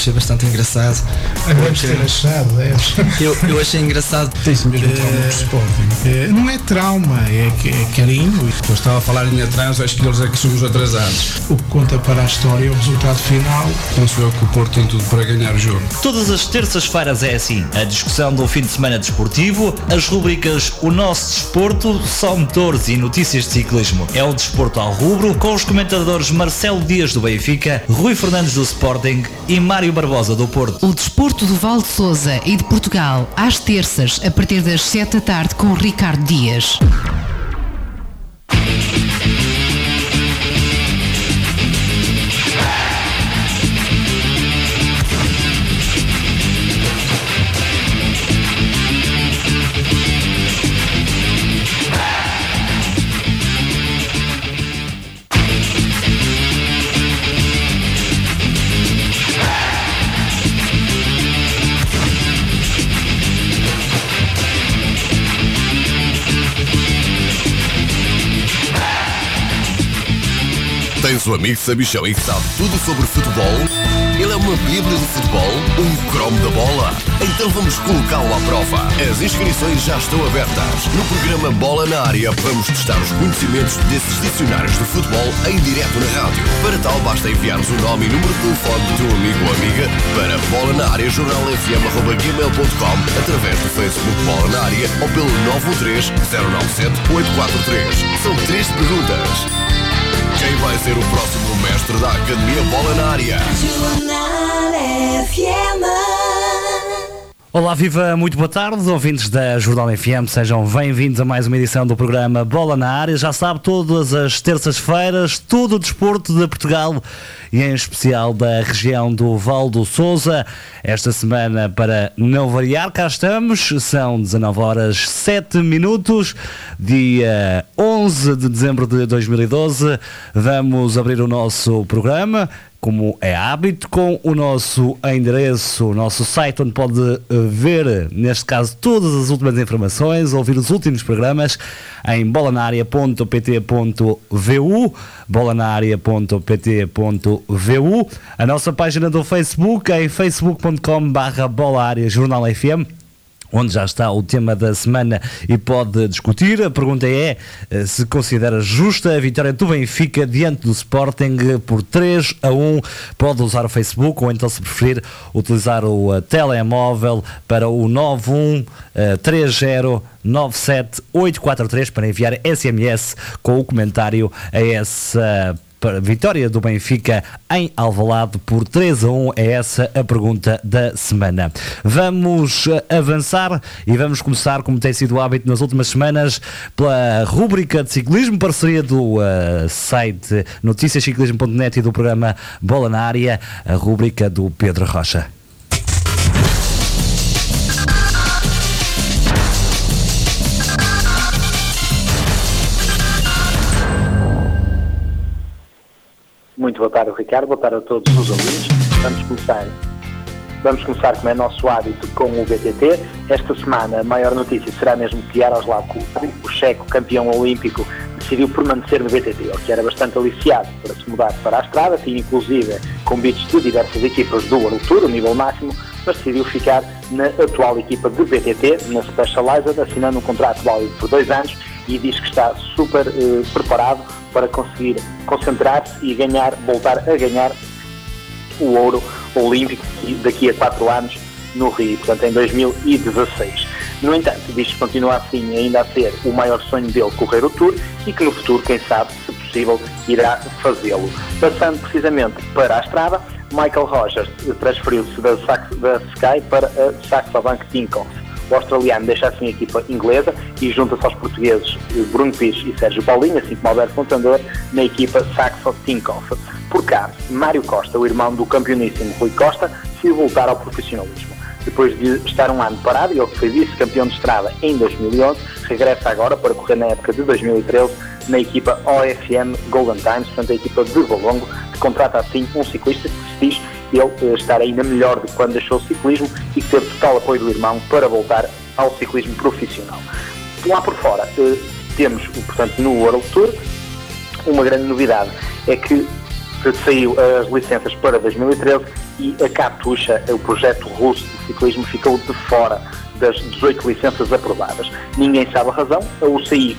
achei bastante engraçado. Vamos ter achado, deves. Eu, eu achei engraçado. Tem-se mesmo trauma do Sporting. Eh, Não é trauma, é, é carinho. Eu estava a falar em atraso, acho que eles é que somos atrasados. O que conta para a história é o resultado final. Penso eu que o Porto tem tudo para ganhar o jogo. Todas as terças-feiras é assim. A discussão do fim de semana desportivo, as rubricas O Nosso Desporto, Só Motores e Notícias de Ciclismo. É o Desporto ao Rubro, com os comentadores Marcelo Dias do Benfica, Rui Fernandes do Sporting e Mário Barbosa do Porto. O desporto do Val de Souza e de Portugal, às terças, a partir das 7 da tarde, com Ricardo Dias. Tens um amigo sabichão e que sabe tudo sobre futebol? Ele é uma bíblia do futebol? Um cromo da bola? Então vamos colocá-lo à prova. As inscrições já estão abertas. No programa Bola na Área vamos testar os conhecimentos desses dicionários de futebol em direto na rádio. Para tal basta enviarmos o nome e número de telefone do teu amigo ou amiga para bola na área jornalfm.gmail.com através do Facebook Bola na Área ou pelo 913 097 843. São três perguntas. Quem vai ser o próximo mestre da Academia Bola na Área? Jornal FM. Olá, viva, muito boa tarde, ouvintes da Jornal FM, sejam bem-vindos a mais uma edição do programa Bola na Área. Já sabe, todas as terças-feiras, todo o desporto de Portugal e em especial da região do Val do Souza. Esta semana, para não variar, cá estamos, são 19 horas 7 minutos, dia 11 de dezembro de 2012. Vamos abrir o nosso programa como é hábito, com o nosso endereço, o nosso site, onde pode eh, ver, neste caso, todas as últimas informações, ouvir os últimos programas em bolanaria.pt.vu, bolanaria.pt.vu, a nossa página do Facebook em facebook.com.br bolaaria jornal FM onde já está o tema da semana e pode discutir. A pergunta é eh, se considera justa a vitória do Benfica diante do Sporting por 3 a 1. Pode usar o Facebook ou então, se preferir, utilizar o eh, telemóvel para o 913097843 para enviar SMS com o comentário a essa para a vitória do Benfica em Alvalade por 3 a 1 é essa a pergunta da semana. Vamos eh, avançar e vamos começar, como tem sido o hábito nas últimas semanas, pela rúbrica de ciclismo, parceria do eh, site noticiasciclismo.net e do programa Bola na Área, a rúbrica do Pedro Rocha. Muito boa tarde, Ricardo. Boa tarde a todos os ouvintes. Vamos começar. Vamos começar, como é nosso hábito, com o BTT. Esta semana a maior notícia será mesmo que Jaroslav Kulak, o checo campeão olímpico, decidiu permanecer no BTT, o que era bastante aliciado para se mudar para a estrada, tinha inclusive convites de diversas equipas do World Tour, o nível máximo, mas decidiu ficar na atual equipa de BTT, na Specialized, assinando um contrato válido por dois anos e diz que está super eh, preparado para conseguir concentrar-se e ganhar, voltar a ganhar o ouro olímpico daqui a quatro anos no Rio, portanto em 2016. No entanto, diz que continua assim ainda a ser o maior sonho dele correr o Tour e que no futuro, quem sabe, se possível, irá fazê-lo. Passando precisamente para a estrada, Michael Rogers transferiu-se da, da Sky para a Saxo Bank Tinkoff. O australiano deixa assim a equipa inglesa e junta-se aos portugueses eh, Bruno Pires e Sérgio Paulinho, assim como Alberto Contador, na equipa Saxo Tinkoff. Por cá, Mário Costa, o irmão do campeoníssimo Rui Costa, decidiu voltar ao profissionalismo. Depois de estar um ano parado, ele que foi vice-campeão de estrada em 2011, regressa agora para correr na época de 2013 na equipa OFM Golden Times, portanto a equipa de Valongo, que contrata assim um ciclista que se diz ele estar ainda melhor do que quando deixou o ciclismo e teve total apoio do irmão para voltar ao ciclismo profissional. Lá por fora, eh, temos, portanto, no World Tour, uma grande novidade é que saiu as licenças para 2013 e a Katusha, o projeto russo de ciclismo, ficou de fora das 18 licenças aprovadas. Ninguém sabe a razão, a UCI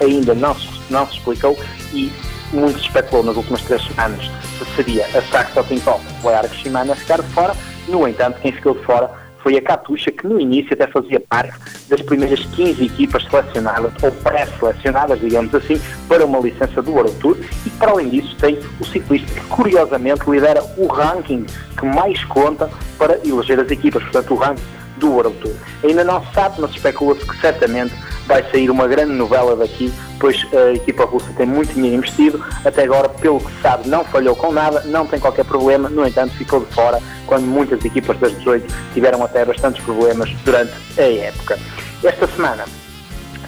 ainda não não se explicou e muito se especulou nas últimas três semanas se seria a Saxo Tinkoff ou a Arco Shimano a ficar de fora. No entanto, quem ficou de fora foi a Katusha, que no início até fazia parte das primeiras 15 equipas selecionadas, ou pré-selecionadas, digamos assim, para uma licença do World Tour, e para além disso tem o ciclista que curiosamente lidera o ranking que mais conta para eleger as equipas, portanto o ranking do World Tour. Ainda não se sabe, mas especula-se que certamente vai sair uma grande novela daqui, pois a equipa russa tem muito dinheiro investido, até agora, pelo que se sabe, não falhou com nada, não tem qualquer problema, no entanto, ficou de fora quando muitas equipas das 18 tiveram até bastantes problemas durante a época. Esta semana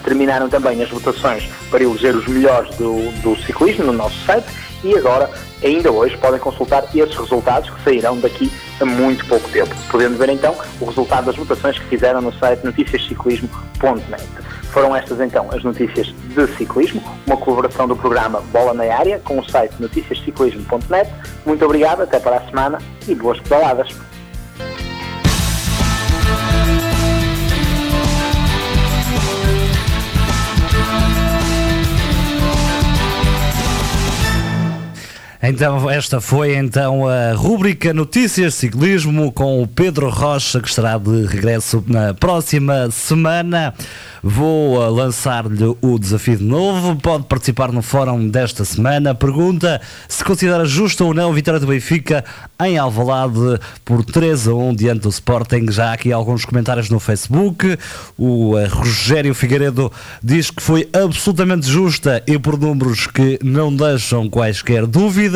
terminaram também as votações para eleger os melhores do, do ciclismo no nosso site e agora, ainda hoje, podem consultar esses resultados que sairão daqui a muito pouco tempo. Podendo ver então o resultado das votações que fizeram no site noticiasciclismo.net. Foram estas então as notícias de ciclismo, uma colaboração do programa Bola na Área com o site noticiasciclismo.net. Muito obrigado, até para a semana e boas pedaladas. Então, esta foi então a rúbrica Notícias Ciclismo com o Pedro Rocha, que estará de regresso na próxima semana. Vou uh, lançar-lhe o desafio de novo. Pode participar no fórum desta semana. Pergunta se considera justa ou não a vitória do Benfica em Alvalade por 3 a 1 diante do Sporting. Já há aqui alguns comentários no Facebook. O uh, Rogério Figueiredo diz que foi absolutamente justa e por números que não deixam quaisquer dúvidas.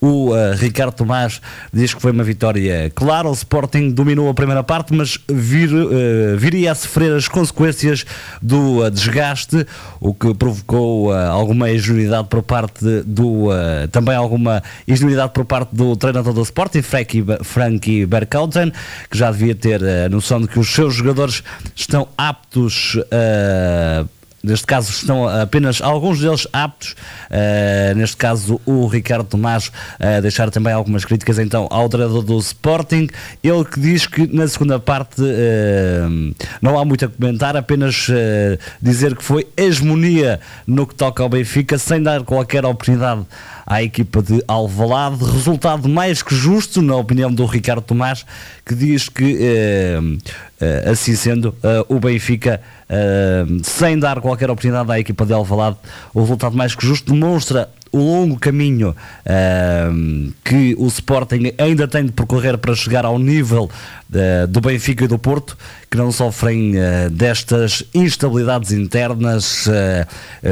O uh, Ricardo Tomás diz que foi uma vitória clara. O Sporting dominou a primeira parte, mas vir, uh, viria a sofrer as consequências do uh, desgaste, o que provocou alguma ingenuidade por parte do. Também alguma ingenuidade por parte do treinador do Sporting, Frankie, Frankie que já devia ter a noção de que os seus jogadores estão aptos a neste caso estão apenas alguns deles aptos, uh, neste caso o Ricardo Tomás a uh, deixar também algumas críticas então ao treinador do Sporting, ele que diz que na segunda parte uh, não há muito a comentar, apenas dizer que foi hegemonia no que toca ao Benfica, sem dar qualquer oportunidade à equipa de Alvalade. Resultado mais que justo, na opinião do Ricardo Tomás, que diz que, eh, eh, assim sendo, eh, o Benfica, sem dar qualquer oportunidade à equipa de Alvalade, o resultado mais que justo demonstra o longo caminho uh, que o Sporting ainda tem de percorrer para chegar ao nível do Benfica e do Porto, que não sofrem uh, destas instabilidades internas.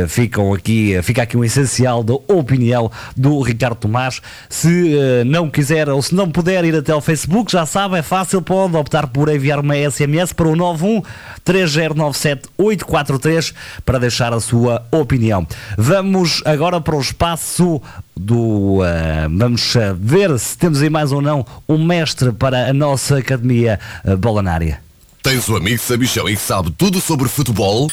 ficam aqui, fica aqui um essencial da opinião do Ricardo Tomás. Se não quiser ou se não puder ir até ao Facebook, já sabe, é fácil, pode optar por enviar uma SMS para o 91 3097 843 para deixar a sua opinião. Vamos agora para o espaço do. Uh, vamos ver se temos aí mais ou não um mestre para a nossa academia uh, Bola na área. Tens um amigo sabichão e sabe tudo sobre futebol?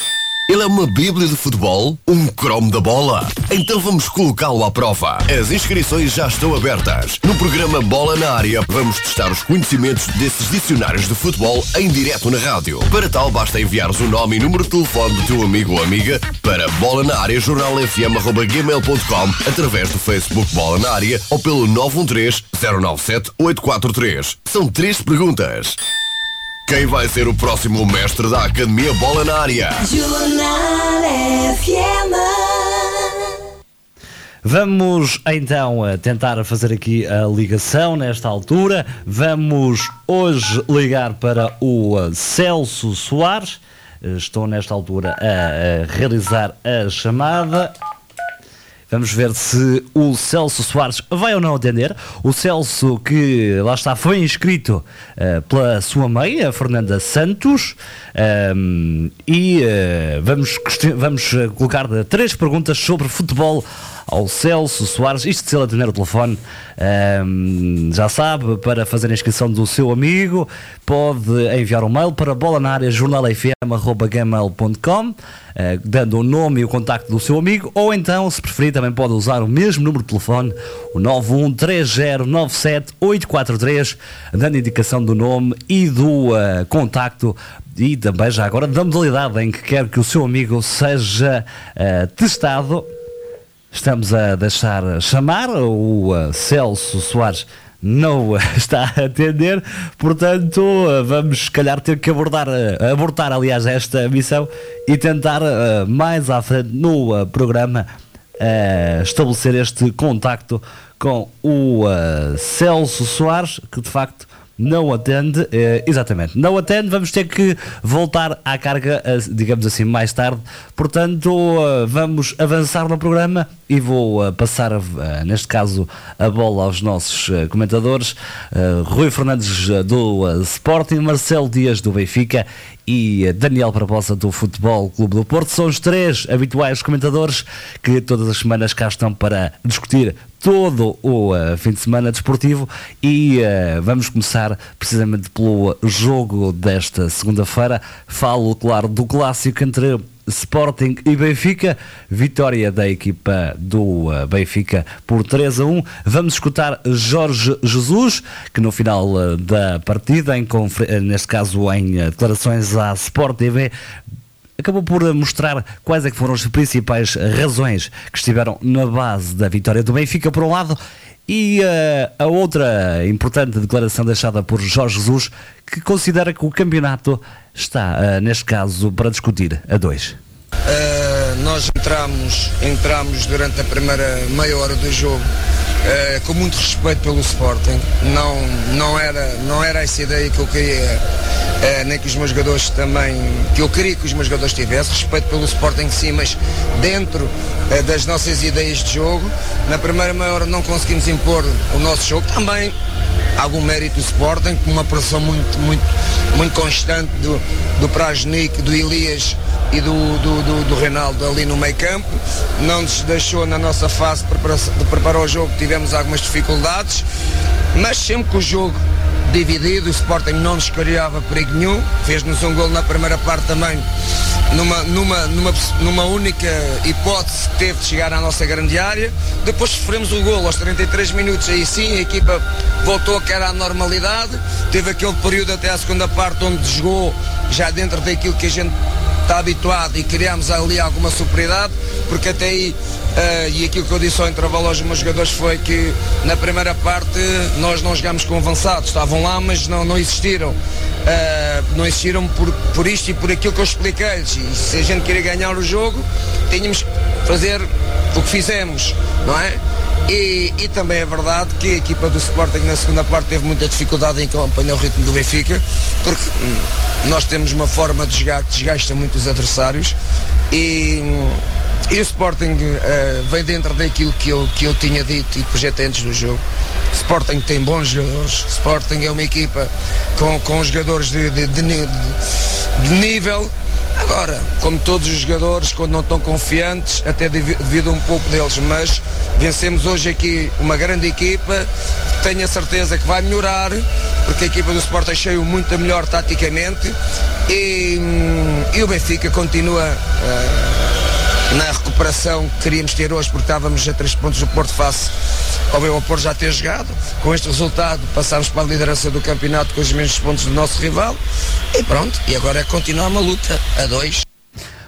Ele é uma bíblia de futebol? Um cromo da bola? Então vamos colocá-lo à prova. As inscrições já estão abertas. No programa Bola na Área, vamos testar os conhecimentos desses dicionários de futebol em direto na rádio. Para tal, basta enviares o nome e número de telefone do teu amigo ou amiga para bola na área jornalfm.gmail.com através do Facebook Bola na Área ou pelo 913 097 843. São três perguntas. Quem vai ser o próximo mestre da Academia Bola na Área? Jornal FM. Vamos então tentar fazer aqui a ligação nesta altura. Vamos hoje ligar para o Celso Soares. Estou nesta altura a realizar a chamada. Vamos ver se o Celso Soares vai ou não atender. O Celso, que lá está, foi inscrito uh, pela sua mãe, a Fernanda Santos, um, e uh, vamos, vamos colocar três perguntas sobre futebol ao Celso Soares. Isto se ele atender o telefone, ehm, já sabe, para fazer a inscrição do seu amigo, pode enviar um mail para bola na área jornalfm.gmail.com eh, dando o nome e o contacto do seu amigo, ou então, se preferir, também pode usar o mesmo número de telefone, o 913097843, dando indicação do nome e do eh, contacto e também já agora da modalidade em que quer que o seu amigo seja eh, testado. Estamos a deixar chamar o uh, Celso Soares não está a atender, portanto uh, vamos se calhar ter que abordar, uh, abortar aliás esta missão e tentar mais à frente no programa estabelecer este contacto com o Celso Soares, que de facto não atende, eh, exatamente, não atende, vamos ter que voltar à carga, eh, digamos assim, mais tarde. Portanto, eh, vamos avançar no programa e vou passar, neste caso, a bola aos nossos comentadores. Rui Fernandes do Sporting, Marcelo Dias do Benfica e Daniel Barbosa do Futebol Clube do Porto. São os três habituais comentadores que todas as semanas cá estão para discutir todo o uh, fim de semana desportivo e uh, vamos começar precisamente pelo jogo desta segunda-feira. Falo, claro, do clássico entre Sporting e Benfica, vitória da equipa do uh, Benfica por 3 a 1. Vamos escutar Jorge Jesus, que no final da partida, em neste caso em declarações à Sport TV, acabou por uh, mostrar quais é foram as principais razões que estiveram na base da vitória do Benfica, por um lado, e uh, a outra importante declaração deixada por Jorge Jesus, que considera que o campeonato está, uh, neste caso, para discutir a dois. Uh, nós entramos, entramos durante a primeira meia hora do jogo uh, com muito respeito pelo Sporting. Não, não, era, não era essa ideia que eu queria, uh, nem que os meus jogadores também, que eu queria que os meus jogadores tivessem, respeito pelo Sporting sim, mas dentro das nossas ideias de jogo. Na primeira meia hora não conseguimos impor o nosso jogo. Também algum mérito do Sporting, com uma pressão muito, muito, muito constante do, do Prajnik, do Elias e do, do, do, do Reinaldo ali no meio campo. Não nos deixou na nossa fase de preparar, o jogo, tivemos algumas dificuldades, mas sempre que o jogo dividido, o Sporting não nos criava perigo nenhum, fez-nos um gol na primeira parte também, numa, numa, numa, numa única hipótese que teve de chegar à nossa grande área. Depois sofremos o gol aos 33 minutos, aí sim a equipa voltou a que era a normalidade. Teve aquele período até à segunda parte onde jogou já dentro daquilo que a gente está habituado e criámos ali alguma superioridade, porque até aí, uh, e aquilo que eu disse ao intervalo aos meus jogadores foi que na primeira parte nós não jogámos com avançados, estavam lá, mas não, não existiram. Uh, não existiram por, por isto e por aquilo que eu expliquei-lhes. E se a gente queria ganhar o jogo, tínhamos que fazer o que fizemos, não é? E, e, também é verdade que a equipa do Sporting na segunda parte teve muita dificuldade em acompanhar o ritmo do Benfica, porque hum, nós temos uma forma de jogar que desgasta muito os adversários e, e o Sporting uh, vem dentro daquilo que eu, que eu tinha dito e projetei antes do jogo. Sporting tem bons jogadores, Sporting é uma equipa com, com jogadores de, de, de, de nível Agora, como todos os jogadores, quando não estão confiantes, até devido um pouco deles, mas vencemos hoje aqui uma grande equipa, tenho a certeza que vai melhorar, porque a equipa do Sport cheio muito melhor taticamente. E, e o Benfica continua uh, na recuperação que queríamos ter hoje, porque estávamos a três pontos do Porto face ao meu Porto já ter jogado. Com este resultado passámos para a liderança do campeonato com os mesmos pontos do nosso rival e pronto, e agora é continuar uma luta a dois.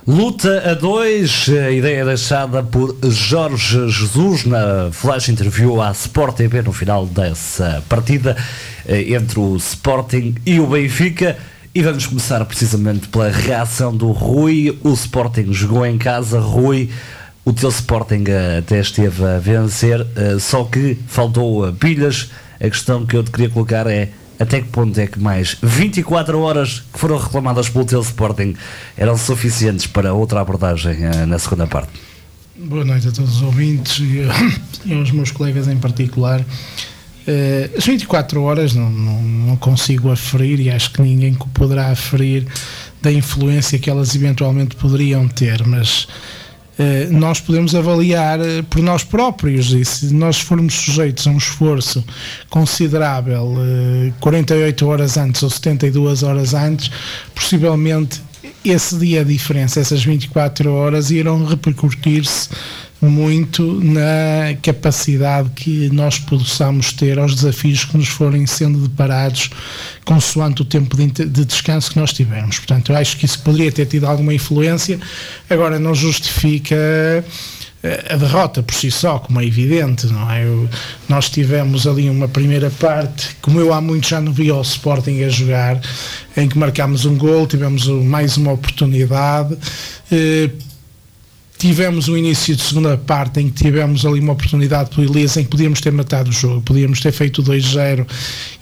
Luta a dois, a ideia deixada por Jorge Jesus na flash interview à Sport TV no final dessa partida entre o Sporting e o Benfica. E vamos começar precisamente pela reação do Rui. O Sporting jogou em casa, Rui. O teu Sporting até esteve a vencer, só que faltou pilhas. A questão que eu te queria colocar é até que ponto é que mais 24 horas que foram reclamadas pelo teu Sporting eram suficientes para outra abordagem na segunda parte? Boa noite a todos os ouvintes e aos meus colegas em particular. Uh, as 24 horas não, não, não, consigo aferir e acho que ninguém poderá aferir da influência que elas eventualmente poderiam ter, mas eh, nós podemos avaliar eh, por nós próprios e se nós formos sujeitos a um esforço considerável 48 horas antes ou 72 horas antes, possivelmente esse dia a diferença, essas 24 horas, irão repercutir-se muito na capacidade que nós possamos ter aos desafios que nos forem sendo deparados consoante o tempo de, de, descanso que nós tivermos. Portanto, eu acho que isso poderia ter tido alguma influência, agora não justifica eh, a derrota por si só, como é evidente, não é? Eu, nós tivemos ali uma primeira parte, como eu há muito já não vi o Sporting a jogar, em que marcámos um gol, tivemos mais uma oportunidade. Eh, tivemos o início de segunda parte em que tivemos ali uma oportunidade pelo Elias em que podíamos ter matado o jogo, podíamos ter feito 2-0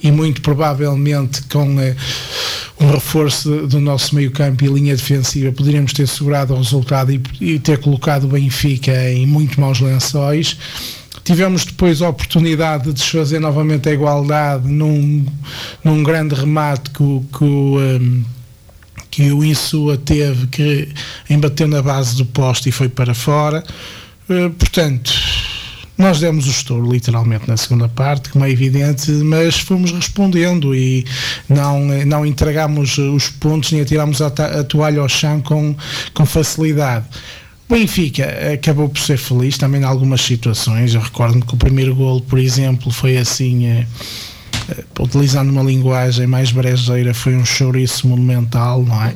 e muito provavelmente com eh, um reforço do nosso meio campo e linha defensiva poderíamos ter segurado o resultado e, e ter colocado o Benfica em muito maus lençóis. Tivemos depois a oportunidade de desfazer novamente a igualdade num, num grande remate que, que um, que o Insua teve que embateu na base do poste e foi para fora. Uh, portanto, nós demos o estouro literalmente na segunda parte, como é evidente, mas fomos respondendo e não, não entregámos os pontos nem atirámos a, toalha ao chão com, com facilidade. O Benfica acabou por ser feliz também em algumas situações. Eu recordo-me que o primeiro golo, por exemplo, foi assim. Eh, eh, utilizando uma linguagem mais brejeira, foi um chouriço monumental, não é?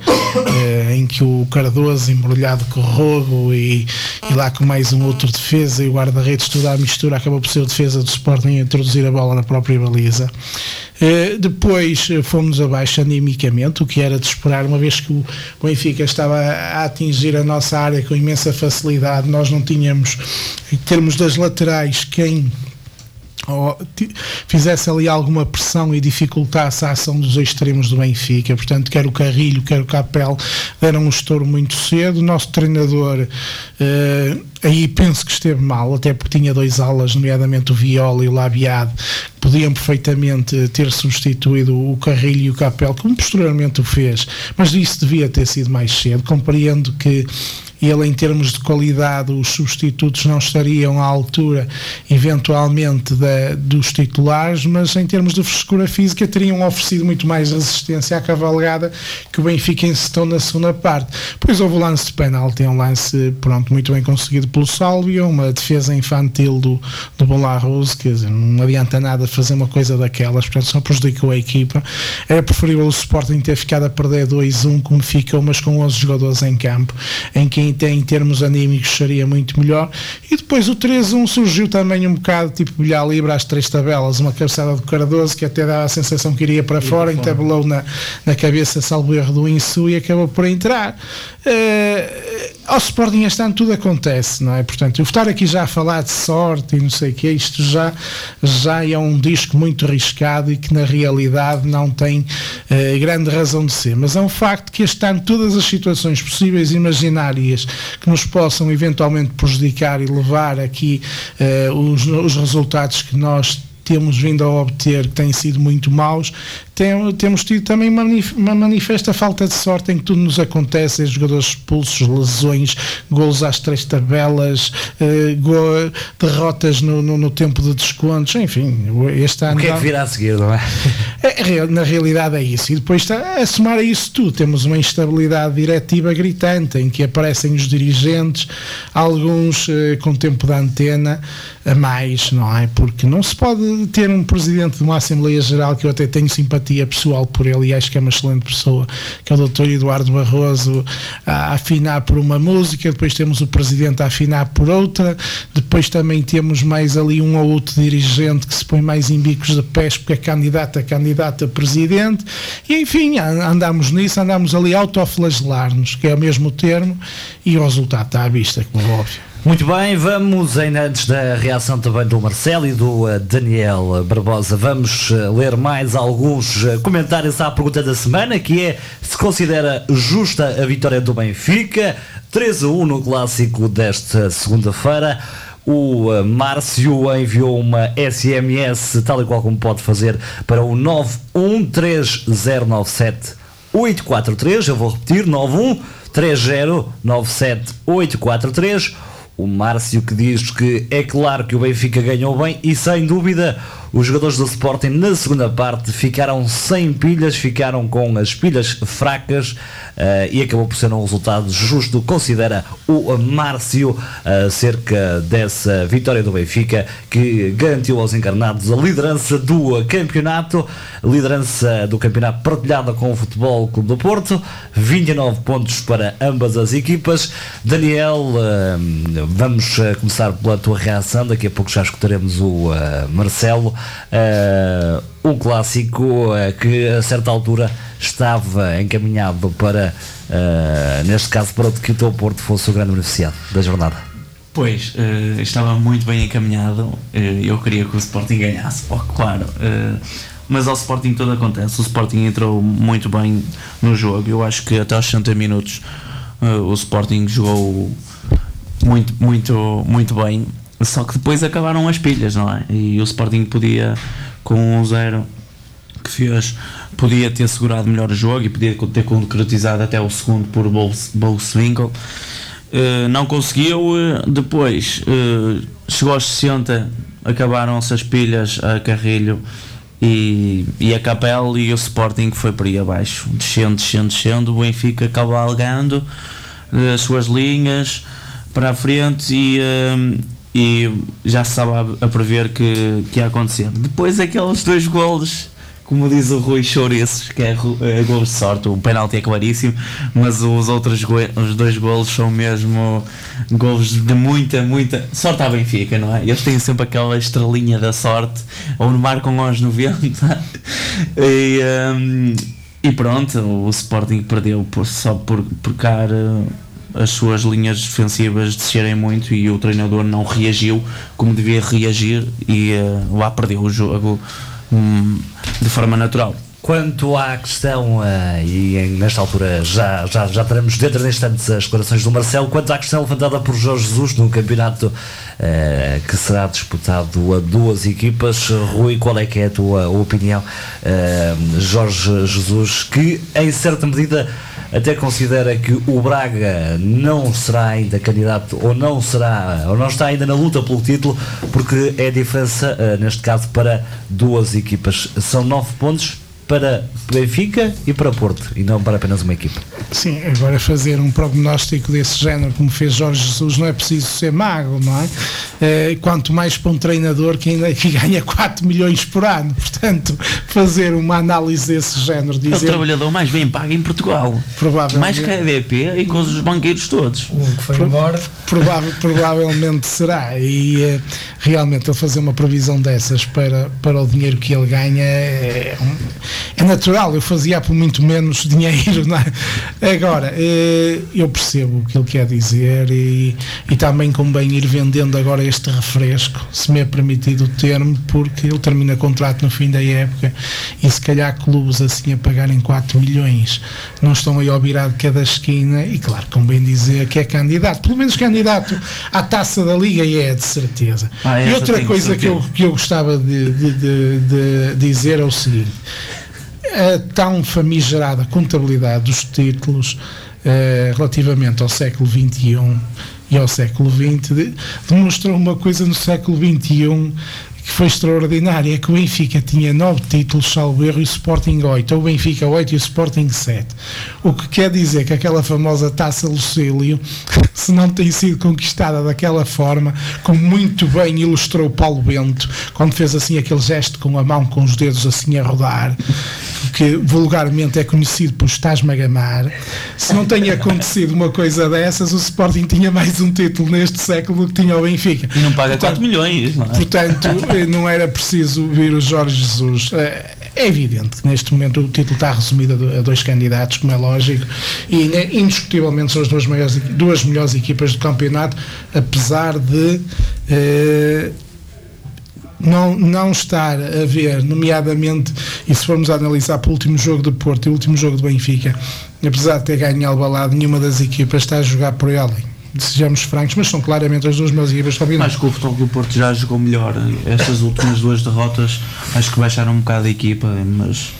é em que o Cardoso embrulhado com o Rogo e, e, lá com mais um outro defesa e o guarda-redes tudo à mistura acabou por ser o defesa do Sporting a introduzir a bola na própria baliza. Uh, depois fomos abaixo animicamente, o que era de esperar, uma vez que o Benfica estava a atingir a nossa área com imensa facilidade, nós não tínhamos, em termos das laterais, quem ou fizesse ali alguma pressão e dificultasse a ação dos extremos do Benfica. Portanto, quer o Carrilho, quer o Capel deram um estouro muito cedo. O nosso treinador uh, aí penso que esteve mal, até porque tinha dois alas, nomeadamente o Viola e o Labiado, que podiam perfeitamente ter substituído o Carrilho e o Capel, como posteriormente o fez, mas isso devia ter sido mais cedo. Compreendo que ele em termos de qualidade os substitutos não estariam à altura eventualmente da, dos titulares, mas em termos de frescura física teriam oferecido muito mais resistência à cavalgada que o Benfica encetou na segunda parte. Pois houve o lance de penalti, um lance pronto, muito bem conseguido pelo Salvio, uma defesa infantil do, do Bolarroso, quer dizer, não adianta nada fazer uma coisa daquelas, portanto só prejudicou a equipa. Era preferível o Sporting ter ficado a perder 2-1 como ficou, mas com 11 jogadores em campo, em que em termos anímicos seria muito melhor. E depois o 3-1 surgiu também um bocado tipo bilhar livre às três tabelas, uma cabeçada do Cardoso que até dava a sensação que iria para fora, entabelou na, na cabeça salvo erro do Insu e acabou por entrar. Uh, ao Sporting este ano tudo acontece, não é? Portanto, eu estar aqui já a falar de sorte e não sei o que, isto já, já é um disco muito arriscado e que na realidade não tem uh, grande razão de ser. Mas é um facto que este ano todas as situações possíveis e imaginárias que nos possam eventualmente prejudicar e levar aqui uh, os, os resultados que nós temos vindo a obter que têm sido muito maus, tem, temos tido também uma, uma, manifesta falta de sorte em que tudo nos acontece, jogadores expulsos, lesões, golos às três tabelas, uh, go, derrotas no, no, no, tempo de descontos, enfim, este ano... O que é que virá a seguir, não é? é na realidade é isso. E depois está, a somar a isso tudo, temos uma instabilidade diretiva gritante, em que aparecem os dirigentes, alguns uh, com tempo de antena a mais, não é? Porque não se pode ter um presidente de uma Assembleia Geral que eu até tenho simpatia simpatia pessoal por ele e acho que é uma excelente pessoa, que é o Dr. Eduardo Barroso, a afinar por uma música, depois temos o Presidente a afinar por outra, depois também temos mais ali um ou outro dirigente que se põe mais em bicos de pés porque é candidato a candidato a Presidente, e enfim, andamos nisso, andamos ali autoflagelar-nos, que é o mesmo termo, e o resultado está à vista, como é óbvio. Muito bem, vamos ainda antes da reação também do Marcelo e do uh, Daniel Barbosa, vamos uh, ler mais alguns uh, comentários à pergunta da semana, que é se considera justa a vitória do Benfica, 3 a 1 no clássico desta segunda-feira. O Márcio enviou uma SMS, tal e qual como pode fazer, para o 913097843. Eu vou repetir: 91 30 97843. O Márcio que diz que é claro que o Benfica ganhou bem e sem dúvida os jogadores do Sporting na segunda parte ficaram sem pilhas, ficaram com as pilhas fracas eh, e acabou por ser um resultado justo, considera o Márcio acerca dessa vitória do Benfica que garantiu aos encarnados a liderança do campeonato, liderança do campeonato partilhada com o Futebol Clube do Porto, 29 pontos para ambas as equipas. Daniel, eh, vamos começar pela tua reação, daqui a pouco já escutaremos o Marcelo. Eh, um clássico eh, que a certa altura estava encaminhado para, eh, neste caso, para que o teu Porto fosse o grande beneficiado da jornada. Pois, eh, estava muito bem encaminhado. eh, eu queria que o Sporting ganhasse, oh, claro. eh, mas ao Sporting tudo acontece. O Sporting entrou muito bem no jogo. Eu acho que até aos 60 minutos o Sporting jogou muito, muito, muito bem. Só que depois acabaram as pilhas, não é? E o Sporting podia, com um zero que fez, podia ter segurado melhor o jogo e podia ter concretizado até o segundo por Bolswinkel. Uh, não conseguiu, uh, depois uh, chegou aos 60, acabaram-se as pilhas a Carrilho e, e a Capel e o Sporting foi por aí abaixo, descendo, descendo, descendo, o Benfica cavalgando as suas linhas para a frente e, e já se estava a, prever que, que ia acontecer. Depois aqueles dois golos como diz o Rui Chouriços, que é, é gol de sorte, o penalti é claríssimo, mas os outros os dois golos são mesmo golos de muita, muita sorte à Benfica, não é? Eles têm sempre aquela estrelinha da sorte, ou marcam aos 90 e, um, e pronto, o Sporting perdeu por, só por, por cá as suas linhas defensivas descerem muito e o treinador não reagiu como devia reagir e uh, lá perdeu o jogo um, de forma natural. Quanto à questão, uh, e nesta altura já, já, já teremos dentro de instantes as declarações do Marcelo, quanto à questão levantada por Jorge Jesus no campeonato uh, que será disputado a duas equipas, Rui, qual é que é a tua opinião? Jorge Jesus, que em certa medida até considera que o Braga não será ainda candidato ou não será ou não está ainda na luta pelo título porque é a diferença neste caso para duas equipas. São nove pontos para Benfica e para Porto e não para apenas uma equipa. Sim, agora fazer um prognóstico desse género como fez Jorge Jesus não é preciso ser mago, não é? é quanto mais para um treinador que ainda que ganha 4 milhões por ano, portanto, fazer uma análise desse género dizer, É o trabalhador mais bem pago em Portugal. Provavelmente. Mais que a EDP e com os banqueiros todos. O que foi embora. Provável, provavelmente será. E uh, realmente a fazer uma previsão dessas para, para o dinheiro que ele ganha é, é natural. Eu fazia por muito menos dinheiro. É? Agora, uh, eu percebo o que ele quer dizer e, e também convém ir vendendo agora este refresco, se me é permitido o termo, porque ele termina contrato no fim da época e se calhar clubes assim a pagarem 4 milhões não estão aí ao virar de cada esquina e claro, convém dizer que é candidato, pelo menos candidato à taça da Liga e é de certeza. Ah, e outra coisa que eu, que eu gostava de, de, de, de dizer é o seguinte a tão famigerada contabilidade dos títulos uh, relativamente ao século XXI e ao século XX demonstrou uma coisa no século XXI que foi extraordinária, é que o Benfica tinha nove títulos, salvo erro, e o Sporting 8, ou o Benfica 8 e o Sporting 7. O que quer dizer que aquela famosa taça Lucílio, se não tem sido conquistada daquela forma, como muito bem ilustrou Paulo Bento, quando fez assim aquele gesto com a mão, com os dedos assim a rodar, que vulgarmente é conhecido por estás-me a gamar, se não tenha acontecido uma coisa dessas, o Sporting tinha mais um título neste século do que tinha o Benfica. E não paga portanto, 4 milhões, não é? Portanto, não era preciso vir o Jorge Jesus. É evidente que neste momento o título está resumido a dois candidatos, como é lógico, e indiscutivelmente são as duas, maiores, duas melhores equipas do campeonato, apesar de. Eh, não, não estar a ver, nomeadamente, e se formos analisar para o último jogo do Porto e o último jogo do Benfica, apesar de ter ganho Albalado, nenhuma das equipas está a jogar por além sejamos francos, mas são claramente as duas melhores equipas campeonato. Acho que o Futebol do Porto já jogou melhor. Estas últimas duas derrotas acho que baixaram um bocado a equipa, mas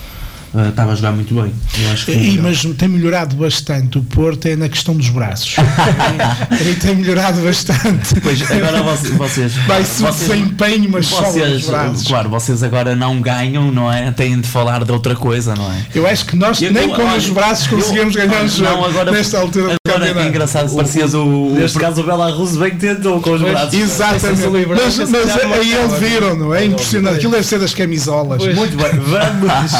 uh, estava a jogar muito bem. Eu acho que E, mas tem melhorado bastante. O Porto é na questão dos braços. Ele tem melhorado bastante. Pois agora vocês. vocês Vai-se o vocês- desempenho, mas só vocês, os braços. Claro, vocês agora não ganham, não é? Têm de falar de outra coisa, não é? Eu acho que nós Eu- nem eu- com olha, os braços conseguimos eu- ganhar o não, jogo agora- nesta altura do Agora que campeonato. engraçado, parecias o. Neste caso, o Belarus bem tentou com os braços. Exatamente. Mas, mas aí eles viram, não é? Impressionante. Aquilo deve ser das camisolas. Muito bem, vamos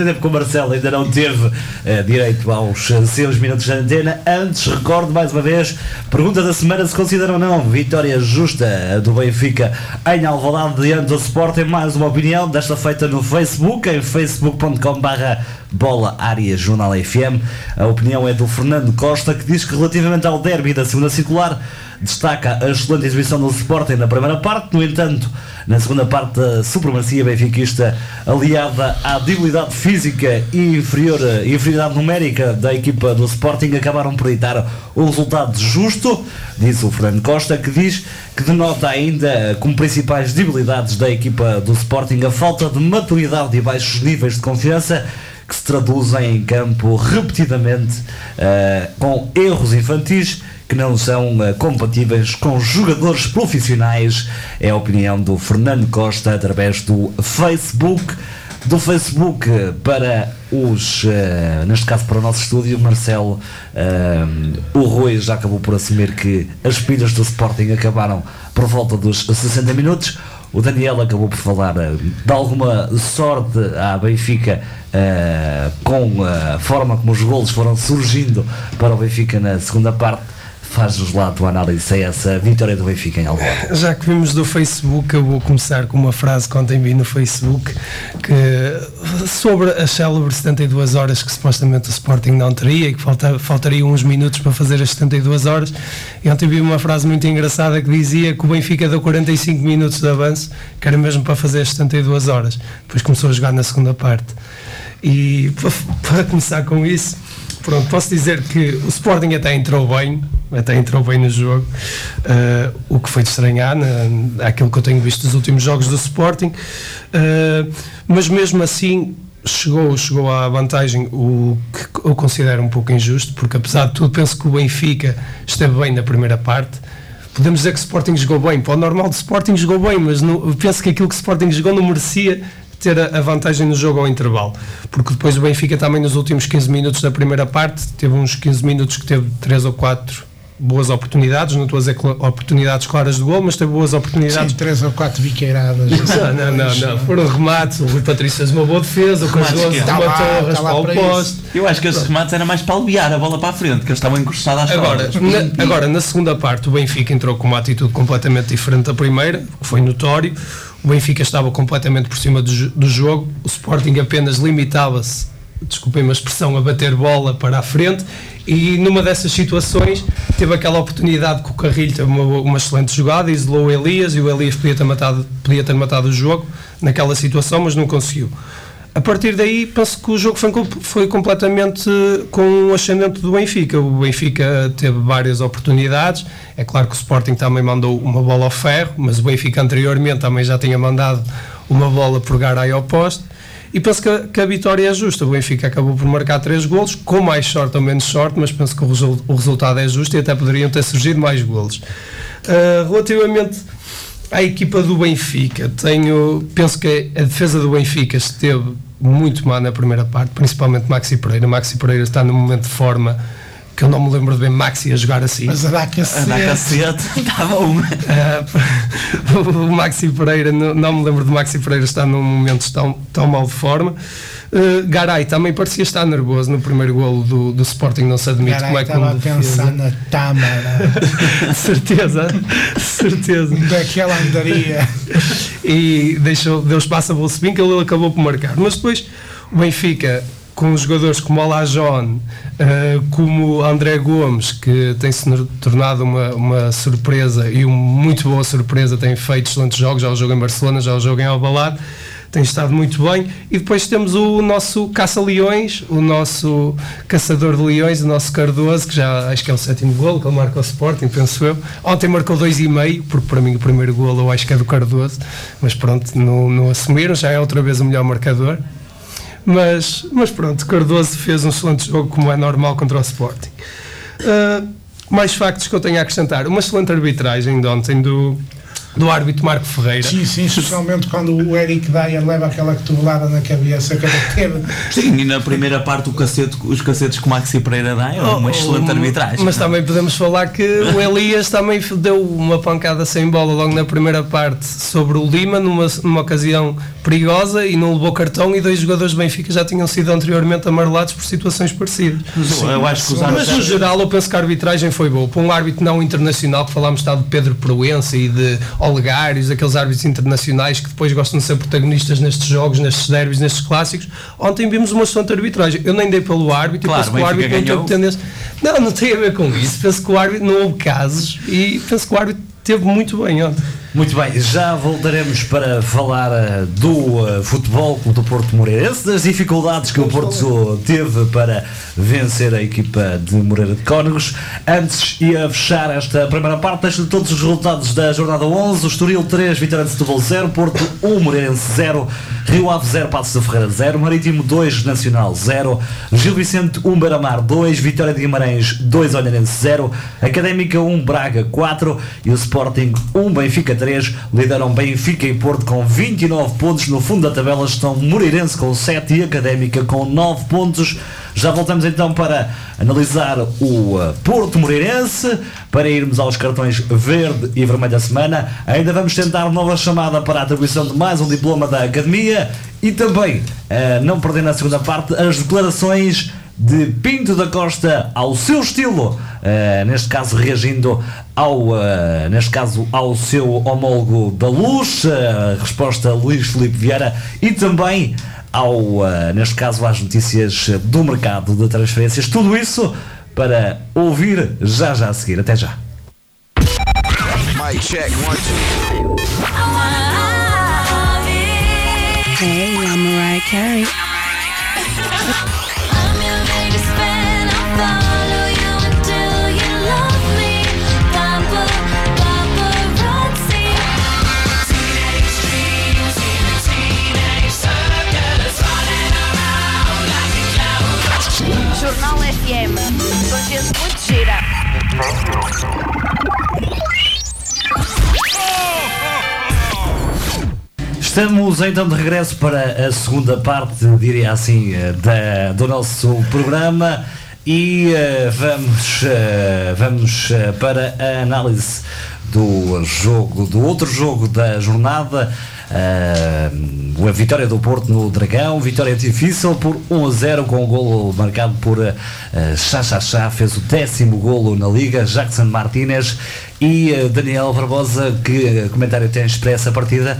até porque o Marcelo ainda não teve eh, direito aos eh, seus minutos de antena. Antes, recordo mais uma vez, pergunta da semana se considera ou não vitória justa do Benfica em Alvalade diante do Sporting. Mais uma opinião, desta feita no Facebook, em facebook.com barra Bola Área Jornal FM. A opinião é do Fernando Costa, que diz que relativamente ao derby da segunda circular, destaca a excelente exibição do Sporting na primeira parte, no entanto, na segunda parte a supremacia benfiquista aliada à debilidade física e inferior, inferioridade numérica da equipa do Sporting acabaram por editar o resultado justo, diz o Fernando Costa, que diz que denota ainda como principais debilidades da equipa do Sporting a falta de maturidade e baixos níveis de confiança que se traduzem em campo repetidamente eh, com erros infantis que não são eh, compatíveis com jogadores profissionais. É a opinião do Fernando Costa através do Facebook. Do Facebook para os, eh, neste caso para o nosso estúdio, Marcelo, eh, o Rui já acabou por assumir que as pilhas do Sporting acabaram por volta dos 60 minutos. O Daniel acabou por falar eh, de alguma sorte à Benfica com a forma como os golos foram surgindo para o Benfica na segunda parte. Faz-nos lá a tua análise a essa vitória do Benfica em Alvalade. Já que vimos do Facebook, eu vou começar com uma frase que ontem vi no Facebook que sobre as célebres 72 horas que supostamente o Sporting não teria e que falta, faltariam uns minutos para fazer as 72 horas. E ontem vi uma frase muito engraçada que dizia que o Benfica deu 45 minutos de avanço, que era mesmo para fazer as 72 horas. Depois começou a jogar na segunda parte. E pa- para começar com isso, pronto, posso dizer que o Sporting até entrou bem, até entrou bem no jogo, eh, o que foi de estranhar, na, aquilo que eu tenho visto dos últimos jogos do Sporting, eh, mas mesmo assim chegou, chegou à vantagem, o que eu considero um pouco injusto, porque apesar de tudo, penso que o Benfica esteve bem na primeira parte. Podemos dizer que o Sporting jogou bem, para o normal do Sporting jogou bem, mas penso que aquilo que o Sporting jogou não merecia ter a, vantagem no jogo ao intervalo, porque depois o Benfica também nos últimos 15 minutos da primeira parte teve uns 15 minutos que teve 3 ou 4 boas oportunidades, não estou a dizer oportunidades claras de gol, mas teve boas oportunidades. Sim, três ou quatro biqueiradas. Não, não, não, não. Foram remates. O Rui Patrício fez uma boa defesa, o é? rematou Tá lá, a tá raspar lá o poste. Eu acho que esses remates era mais para aliviar a bola para a frente, que eles estavam encostados às Agora na, agora, na segunda parte, o Benfica entrou com uma atitude completamente diferente da primeira, que foi notório. O Benfica estava completamente por cima do, do jogo. O Sporting apenas limitava-se, desculpem-me a expressão, a bater bola para a frente. E numa dessas situações teve aquela oportunidade que o Carrilho teve uma, uma excelente jogada, isolou o Elias e o Elias podia ter, matado, podia ter matado o jogo naquela situação, mas não conseguiu. A partir daí, penso que o jogo foi, foi completamente com um ascendente do Benfica. O Benfica teve várias oportunidades. É claro que o Sporting também mandou uma bola ao ferro, mas o Benfica anteriormente também já tinha mandado uma bola por Garay ao poste. E penso que a, que a vitória é justa. O Benfica acabou por marcar três golos, com mais sorte ou menos sorte, mas penso que o, o resultado é justo e até poderiam ter surgido mais golos. Ah, relativamente à equipa do Benfica, tenho, penso que a defesa do Benfica esteve muito má na primeira parte, principalmente Maxi Pereira. Maxi Pereira está num momento de forma que eu não me lembro de ver Maxi a jogar assim. Mas a dar A cacete. dar cacete, estava uma. O Maxi Pereira, não, não me lembro de Maxi Pereira estar num momento tão, tão mal de forma. Uh, Garay também parecia estar nervoso no primeiro golo do, do Sporting, não se admite Carai, como é que estava a pensar na Tâmara. certeza, certeza. Onde é que ela andaria? e deixou, deu espaço a que ele acabou por marcar. Mas depois o Benfica, com jogadores como Alajon, eh, como André Gomes, que tem-se nor- tornado uma, uma surpresa e uma muito boa surpresa, tem feito excelentes jogos, já o jogo em Barcelona, já o jogo em Alvalade, tem estado muito bem. E depois temos o nosso caça-leões, o nosso caçador de leões, o nosso Cardoso, que já acho que é o sétimo golo, que ele marca o Sporting, penso eu. Ontem marcou dois e meio, porque para mim o primeiro golo eu acho que é do Cardoso, mas pronto, não, não assumiram, já é outra vez o melhor marcador. Mas, mas pronto, Cardoso fez um excelente jogo, como é normal, contra o Sporting. Uh, mais factos que eu tenho a acrescentar. Uma excelente arbitragem de ontem do, do árbitro Marco Ferreira. Sim, sim, especialmente quando o Eric Dyer leva aquela cotovelada na cabeça que teve. Sim, e na primeira parte o cacete, os cacetes que o Maxi Pereira dá é uma excelente arbitragem. Oh, Mas também podemos falar que o Elias também deu uma pancada sem bola logo na primeira parte sobre o Lima, numa, numa ocasião perigosa, e não levou cartão, e dois jogadores do Benfica já tinham sido anteriormente amarelados por situações parecidas. Mas eu acho que os Mas no geral eu penso que a arbitragem foi boa. Para um árbitro não internacional, que falámos está de Pedro Proença e de Olegários, aqueles árbitros internacionais que depois gostam de ser protagonistas nestes jogos, nestes derbys, nestes clássicos, ontem vimos uma excelente arbitragem. Eu nem dei pelo árbitro, Claro, penso que o árbitro não Benfica teve tendência. Não, não tem a ver com isso. Penso que o árbitro não houve casos e penso que o árbitro teve muito bem ontem. Muito bem, já voltaremos para falar eh, do eh, futebol do Porto Moreirense, das dificuldades que o Porto teve para vencer a equipa de Moreira de Cónegos. Antes ia fechar esta primeira parte, deixo todos os resultados da jornada 11, o Estoril 3, Vitória de Setúbal 0, Porto 1, Moreirense 0, Rio Ave 0, Passos da Ferreira 0, Marítimo 2, Nacional 0, Gil Vicente 1, Beira-Mar 2, Vitória de Guimarães 2, Olhanense 0, Académica 1, Braga 4 e o Sporting 1, Benfica 3, lideram Benfica e Porto com 29 pontos, no fundo da tabela estão Moreirense com 7 e Académica com 9 pontos. Já voltamos então para analisar o uh, Porto Moreirense, para irmos aos cartões verde e vermelho da semana. Ainda vamos tentar nova chamada para a atribuição de mais um diploma da Academia e também, uh, não perder na segunda parte, as declarações de Pinto da Costa ao seu estilo, eh, neste caso reagindo ao, eh, neste caso ao seu homólogo da Luz, eh, resposta Luís Felipe Vieira e também ao, neste caso às notícias do mercado de transferências, tudo isso para ouvir já já a seguir, até já. Hey, I'm Mariah Carey. Jornal FM. Com muito gira. Estamos então de regresso para a segunda parte, diria assim, eh, da, do nosso programa e eh, vamos, eh, vamos eh, para a análise do jogo, do outro jogo da jornada. a vitória do Porto no Dragão, vitória difícil por 1 a 0 com o golo marcado por uh, Chá Chá fez o décimo golo na Liga, Jackson Martínez e Daniel Barbosa, que comentário tens para essa partida,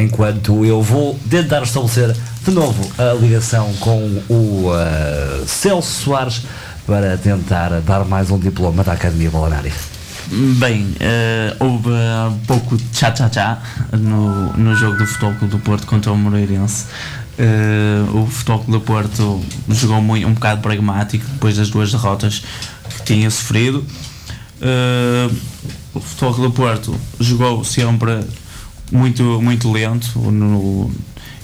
enquanto eu vou tentar estabelecer de novo a ligação com o eh, Celso Soares para tentar dar mais um diploma da Academia Bolanária. Bem, eh, houve uh, pouco tchá-tchá-tchá no, no jogo do Futebol Clube do Porto contra o Moreirense. Eh, o Futebol Clube do Porto jogou muito, um bocado pragmático depois das duas derrotas que tinha sofrido. Eh, o Futebol Clube do Porto jogou sempre muito, muito lento no,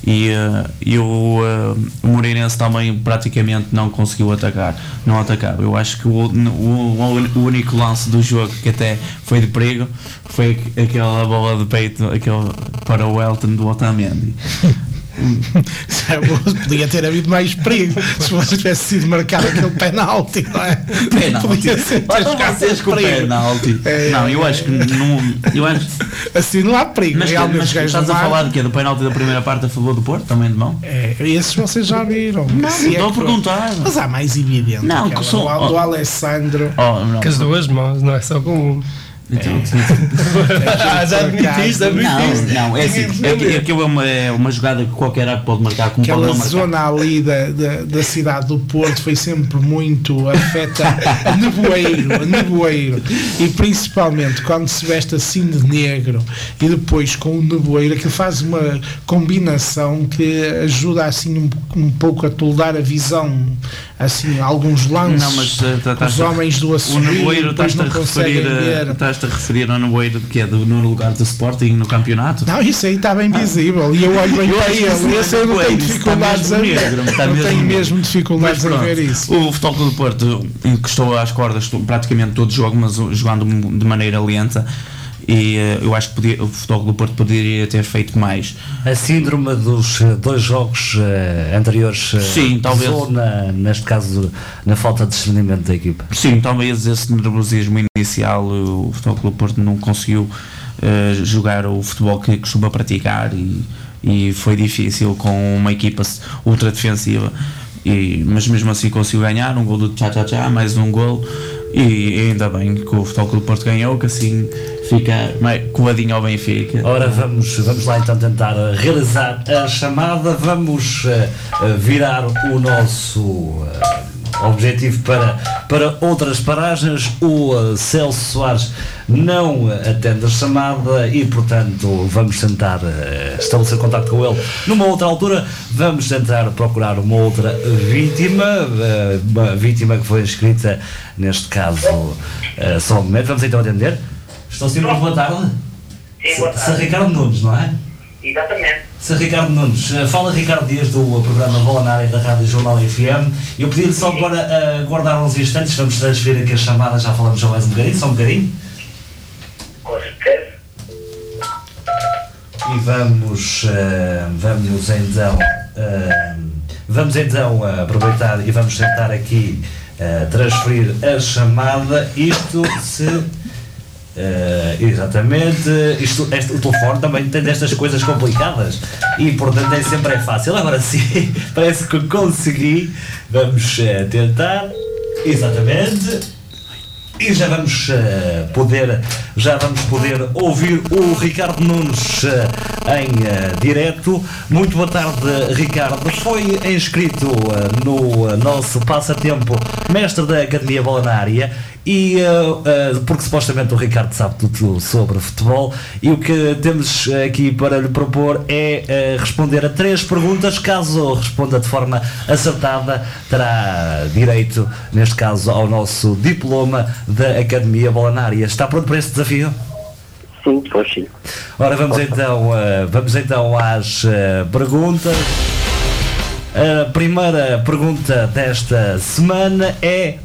e, eh, e o, eh, o Moreirense também praticamente não conseguiu atacar, não atacava. Eu acho que o, o, o único lance do jogo que até foi de perigo foi aquela bola de peito aquele, para o Elton do Otamendi. Podia ter havido mais perigo se você tivesse sido marcado aquele penalti, não é? Penalti. Podia ser ter Olha vocês com o perigo. penalti. É, Não, eu acho que não. Eu acho, Assim não há perigo. mas que- realmente mas que estás a falar de quê? Do penalti da primeira parte a favor do Porto? Também de mão? É, esses vocês já viram. Não, Se é estou a que foi. perguntar. Mas há mais evidente. Não, que são- do, do Alessandro. Oh, não. Com as duas mãos, não é só com um. Então, já admitiste, admitiste. Não, não, é assim. É que, é que é uma, é uma jogada que qualquer árbitro pode marcar, como pode Aquela não marcar. zona ali da, da, da cidade do Porto foi sempre muito afeta a nevoeiro, a nevoeiro. E principalmente quando se veste assim de negro e depois com o nevoeiro, aquilo faz uma combinação que ajuda assim um, um pouco a toldar a visão, assim, alguns lances. Não, mas uh, tá- que os tá- homens do o Açorido nevoeiro depois estás-te a não conseguem referir, ver. estás-te estás-te a referir ao Noeiro que é do nono lugar do Sporting no campeonato? Não, isso aí está bem visível e eu olho bem para ele. Esse eu não é tenho isso, dificuldades a ver. está Não tenho mesmo dificuldades a ver isso. O Futebol Clube do Porto encostou às cordas praticamente todo o jogo, mas jogando de maneira lenta. E eh, eu acho que podia- o Futebol do Porto poderia ter feito mais. A síndrome dos eh, dois jogos eh, anteriores Sim, talvez. na, neste caso na falta de discernimento da equipa. Sim, talvez esse nervosismo inicial o Futebol do Porto não conseguiu eh, jogar o futebol que costuma praticar e, e foi difícil com uma equipa ultra defensiva. E, mas mesmo assim conseguiu ganhar um gol do Tchá Tchá Tchá, mais um gol e ainda bem que o Futebol Clube Porto ganhou, que assim fica mais coladinho ao Benfica. Ora, vamos, vamos lá então tentar realizar a chamada. Vamos eh, eh, virar o nosso eh, objetivo para, para outras paragens. O eh, Celso Soares não atende a chamada e, portanto, vamos tentar eh, estabelecer contato com ele numa outra altura. Vamos tentar procurar uma outra vítima, eh, uma vítima que foi inscrita, neste caso, só um momento. Vamos então atender. Estou sim, boa tarde. Sim, boa tarde. Se Ricardo Nunes, não é? Exatamente. Se Ricardo Nunes, eh, fala Ricardo Dias do programa Bola na área da Rádio Jornal FM. Eu pedi-lhe só agora eh, guardar uns instantes, vamos transferir aqui a chamada, já falamos já mais um bocadinho, só um bocadinho. Com certeza. E vamos, eh, vamos então, vamos então aproveitar e vamos tentar aqui transferir a chamada. Isto se. Eh, exatamente, isto, este, o telefone também tem destas coisas complicadas e portanto nem sempre é fácil. Agora sim, parece que consegui. Vamos eh, tentar. Exatamente. E já vamos eh, poder já vamos poder ouvir o Ricardo Nunes em direto. Muito boa tarde, Ricardo. Foi inscrito no nosso passatempo mestre da Academia Bola na área e eh, eh, porque supostamente o Ricardo sabe tudo sobre futebol e o que temos aqui para lhe propor é eh, responder a três perguntas. Caso responda de forma acertada, terá direito, neste caso, ao nosso diploma da Academia Bola na área. Está pronto para esse desafio? Sim, pois sim. Ora, vamos então, vamos então às perguntas. A primeira pergunta desta semana é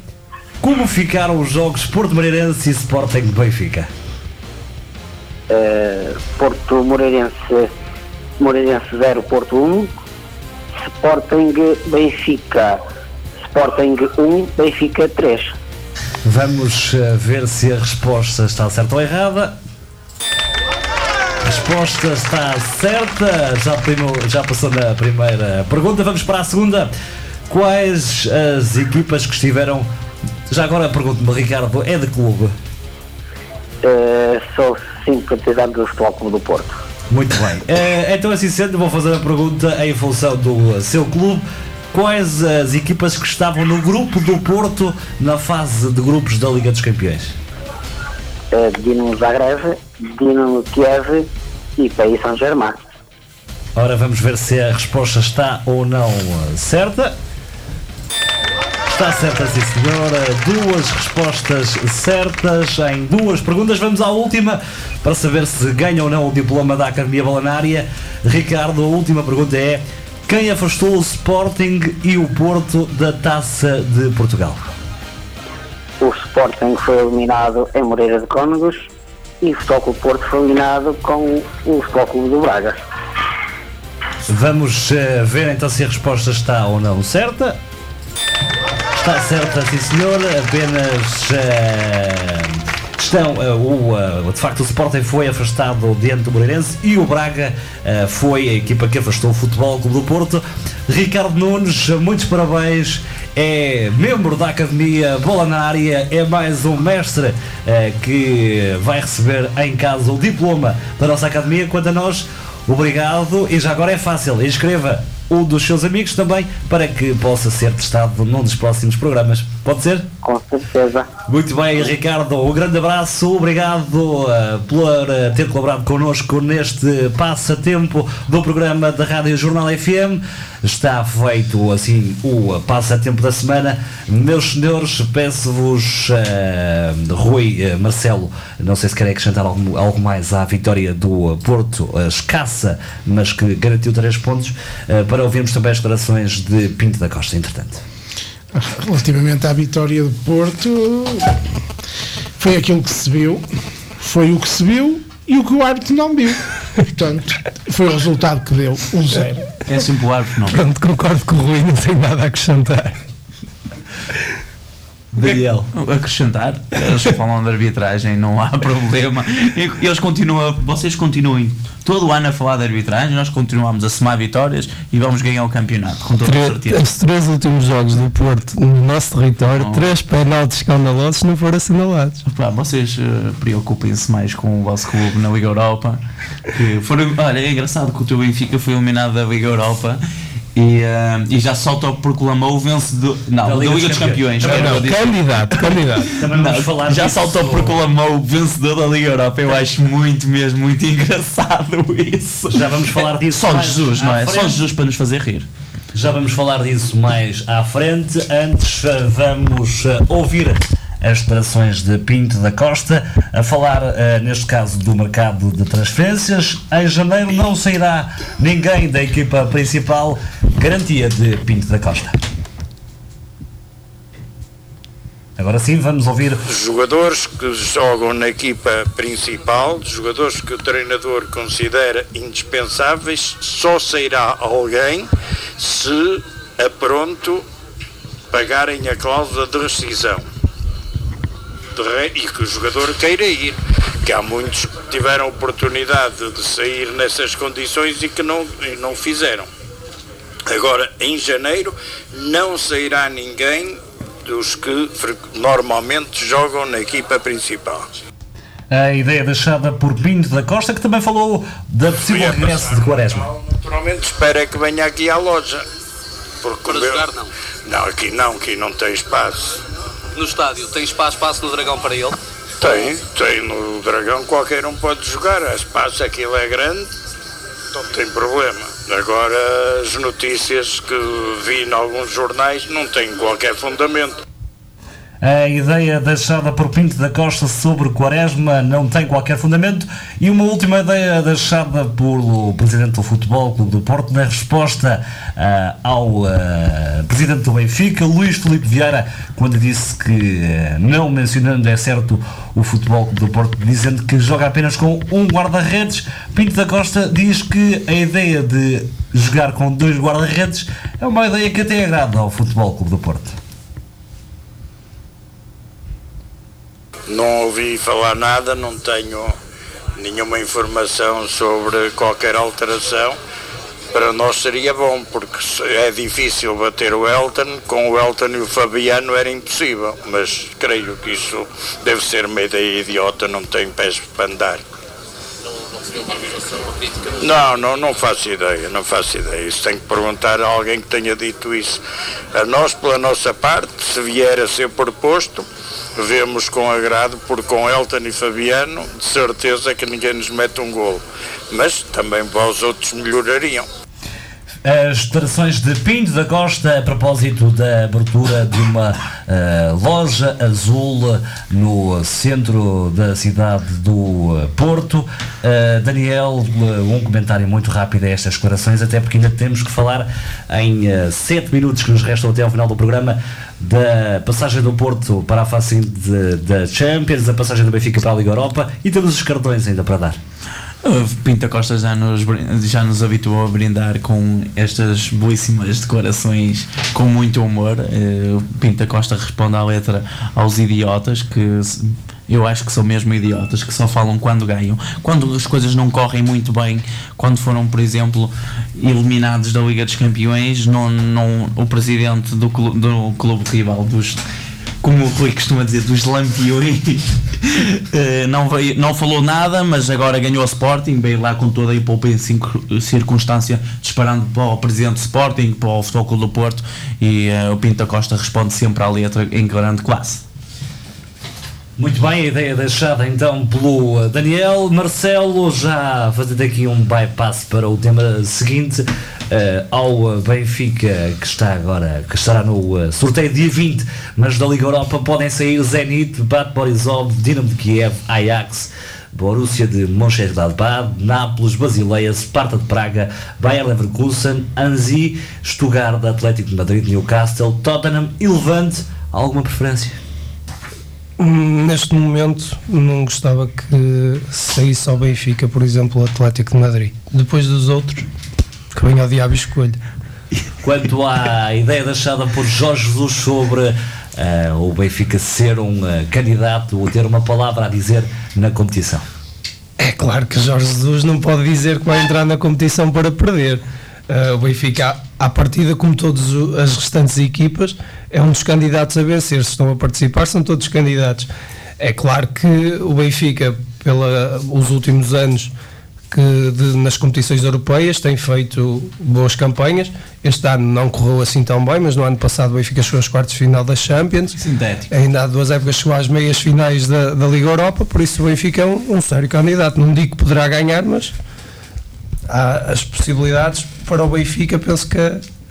como ficaram os jogos Porto Moreirense e Sporting Benfica? Eh, Porto Moreirense, Moreirense 0, Porto 1. Sporting Benfica. Sporting 1, Benfica 3. Vamos eh, ver se a resposta está certa ou errada. A resposta está certa. Já, primo- já passou na primeira pergunta. Vamos para a segunda. Quais as equipas que estiveram. Já agora pergunto-me, Ricardo, é de clube? Eh, sou simpatizante do Futebol Clube do Porto. Muito bem. Eh, então, assim sendo, vou fazer a pergunta em função do seu clube. Quais as equipas que estavam no grupo do Porto na fase de grupos da Liga dos Campeões? Eh, Dinamo Zagreb, Dinamo Kiev e Paris Saint-Germain. Ora, vamos ver se a resposta está ou não certa. Está certa, sim senhora. Duas respostas certas em duas perguntas. Vamos à última para saber se ganha ou não o diploma da Academia Balanária. Ricardo, a última pergunta é: quem afastou o Sporting e o Porto da Taça de Portugal? O Sporting foi eliminado em Moreira de Cónegos e o Futebol Clube Porto foi eliminado com o Futebol Clube do Braga. Vamos eh, ver então se a resposta está ou não certa. Está certa, sim senhor. Apenas eh, estão. eh, o, eh, de facto, o Sporting foi afastado diante do Moreirense e o Braga foi a equipa que afastou o Futebol Clube do Porto. Ricardo Nunes, muitos parabéns. É membro da Academia Bola na Área, é mais um mestre que vai receber em casa o diploma da nossa Academia. Quanto a nós, Obrigado e já agora é fácil, inscreva um dos seus amigos também para que possa ser testado num dos próximos programas. Pode ser? Com certeza. Muito bem, Ricardo, um grande abraço, obrigado uh, por uh, ter colaborado connosco neste passatempo do programa da Rádio Jornal FM. Está feito assim o passatempo da semana. Meus senhores, peço-vos, uh, Rui, Marcelo, não sei se querem acrescentar algo, algo mais à vitória do Porto, escassa, mas que garantiu três pontos, uh, para ouvirmos também as declarações de Pinto da Costa, entretanto. Relativamente à vitória do Porto, foi aquilo que se viu, foi o que se viu e o que o árbitro não viu. Portanto, foi o resultado que deu, um zero. É sempre o árbitro, não. Pronto, concordo com o Rui, não tenho nada a acrescentar. Daniel. Acrescentar, eles falam de arbitragem, não há problema. E Eles continuam, vocês continuem todo o ano a falar de arbitragem, nós continuamos a somar vitórias e vamos ganhar o campeonato, com toda certeza. Os três últimos jogos do Porto no nosso território, três penaltis escandalosos não foram assinalados. Pá, vocês eh, preocupem-se mais com o vosso clube na Liga Europa. Que foram, olha, é engraçado que o teu Benfica foi eliminado da Liga Europa e, eh, e já se autoproclamou o vencedor. Não, da Liga, dos Campeões. Não, quero não, dizer. candidato, candidato. Não, falar já se autoproclamou o vencedor da Liga Europa. Eu acho muito mesmo, muito engraçado isso. Já vamos falar disso Só mais Jesus, não é? Só frente. Jesus para nos fazer rir. Já vamos falar disso mais à frente. Antes eh, vamos eh, ouvir as declarações de Pinto da Costa a falar, eh, neste caso, do mercado de transferências. Em janeiro não sairá ninguém da equipa principal. Garantia de Pinto da Costa. Agora sim, vamos ouvir Jogadores que jogam na equipa principal, jogadores que o treinador considera indispensáveis, só sairá alguém se a pronto pagarem a cláusula de rescisão. De E que o jogador queira ir. Que há muitos que tiveram oportunidade de sair nessas condições e que não, e não fizeram. Agora, em janeiro, não sairá ninguém dos que normalmente jogam na equipa principal. a ideia deixada por Pinto da Costa, que também falou da possível regresso de Quaresma. Naturalmente espero é que venha aqui à loja. Porque Para meu- jogar, não. Não, aqui não, aqui não tem espaço. No estádio, tem espaço, espaço no Dragão para ele? Tem, tem no Dragão, qualquer um pode jogar. Há espaço, aquilo é grande, não tem problema. Agora, as notícias que vi em alguns jornais não têm qualquer fundamento. A ideia deixada por Pinto da Costa sobre Quaresma não tem qualquer fundamento e uma última ideia deixada pelo Presidente do Futebol Clube do Porto na resposta ah, ao ah, Presidente do Benfica, Luís Filipe Vieira, quando disse que, ah, não mencionando, é certo, o Futebol Clube do Porto, dizendo que joga apenas com um guarda-redes, Pinto da Costa diz que a ideia de jogar com dois guarda-redes é uma ideia que até agrada ao Futebol Clube do Porto. Não ouvi falar nada, não tenho nenhuma informação sobre qualquer alteração. Para nós seria bom, porque é difícil bater o Elton, com o Elton e o Fabiano era impossível, mas creio que isso deve ser uma ideia idiota, não tem pés para andar. Não não, não faço ideia, não faço ideia. Isso tem que perguntar a alguém que tenha dito isso. A nós, pela nossa parte, se vier a ser proposto, vemos com agrado, porque com Elton e Fabiano, de certeza que ninguém nos mete um golo. Mas também para os outros melhorariam. As declarações de Pinto da Costa a propósito da abertura de uma eh, loja azul no centro da cidade do eh, Porto. Eh, Daniel, um comentário muito rápido a estas declarações, até porque ainda temos que falar em 7 minutos que nos restam até ao final do programa da passagem do Porto para a fase da Champions, a passagem do Benfica para a Liga Europa e temos os cartões ainda para dar. Pinta Costa já nos, já nos habituou a brindar com estas belíssimas declarações com muito humor. Eh, Pinta Costa responde à letra aos idiotas que eu acho que são mesmo idiotas, que só falam quando ganham. Quando as coisas não correm muito bem, quando foram, por exemplo, eliminados da Liga dos Campeões, não, não, o presidente do, clu- do clube rival dos como o Rui costuma dizer, dos lampiões, eh, não, veio, não falou nada, mas agora ganhou o Sporting, veio lá com toda a em circunstância, disparando para o presidente do Sporting, para o Futebol Clube do Porto, e eh, o Pinto da Costa responde sempre à letra em grande classe. Muito bem, a ideia deixada então pelo uh, Daniel. Marcelo, já fazendo aqui um bypass para o tema seguinte, uh, ao uh, Benfica, que está agora, que estará no uh, sorteio dia 20, mas da Liga Europa podem sair Zenit, Bat Borisov, Dinamo de Kiev, Ajax, Borussia de Mönchengladbach, Nápoles, Basileia, Sparta de Praga, Bayer Leverkusen, Anzi, Stuttgart, Atlético de Madrid, Newcastle, Tottenham e Levante. Alguma preferência? Neste momento não gostava que saísse ao Benfica, por exemplo, o Atlético de Madrid. Depois dos outros, que venha ao diabo e escolha. Quanto à ideia deixada por Jorge Jesus sobre eh, o Benfica ser um eh, candidato ou ter uma palavra a dizer na competição. É claro que Jorge Jesus não pode dizer que vai entrar na competição para perder. Uh, o Benfica, à partida, como todas as restantes equipas, é um dos candidatos a vencer. Se estão a participar, são todos candidatos. É claro que o Benfica, pelos últimos anos, que de- nas competições europeias tem feito boas campanhas. Este ano não correu assim tão bem, mas no ano passado o Benfica chegou aos quartos de final da Champions. Sintético. Ainda há duas épocas chegou às meias finais da, da Liga Europa, por isso o Benfica é um, um sério candidato. Não digo que poderá ganhar, mas há as possibilidades para o Benfica, penso que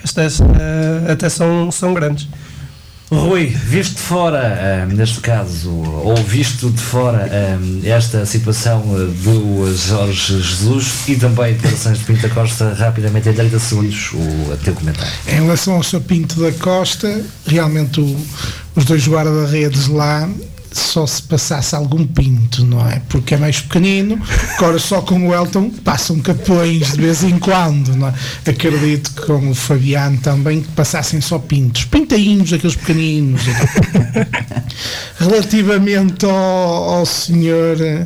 estas eh, até são, são grandes. Rui, visto de fora, ah, neste caso, ou visto de fora ah, esta situação do Jorge Jesus e também declarações de Pinta Costa, rapidamente em 30 segundos, o teu comentário. Em relação ao seu Pinto da Costa, realmente o- os dois guarda-redes lá só se passasse algum pinto, não é? Porque é mais pequenino, agora só com o Elton passam capões de vez em quando, não é? Acredito que com o Fabiano também que passassem só pintos, pintainhos, aqueles pequeninos. Relativamente ao, ao senhor eh,